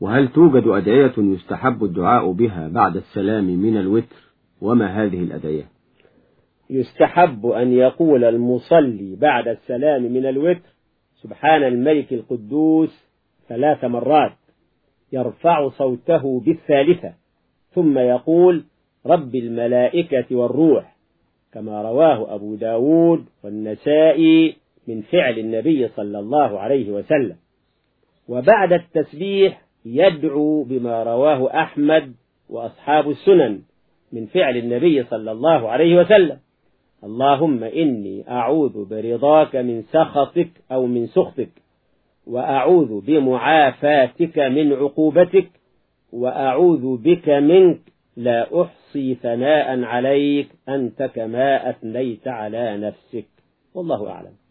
وهل توجد أدعية يستحب الدعاء بها بعد السلام من الوتر؟ وما هذه الأدعية؟ يستحب أن يقول المصلي بعد السلام من الوتر سبحان الملك القدوس ثلاث مرات يرفع صوته بالثالثة ثم يقول رب الملائكة والروح كما رواه أبو داود والنسائي من فعل النبي صلى الله عليه وسلم. وبعد التسبيح يدعو بما رواه أحمد وأصحاب السنن من فعل النبي صلى الله عليه وسلم. اللهم إني أعوذ برضاك من سخطك أو من سخطك وأعوذ بمعافاتك من عقوبتك وأعوذ بك منك لا أحصي ثناء عليك أنت كما أثنيت على نفسك. والله أعلم.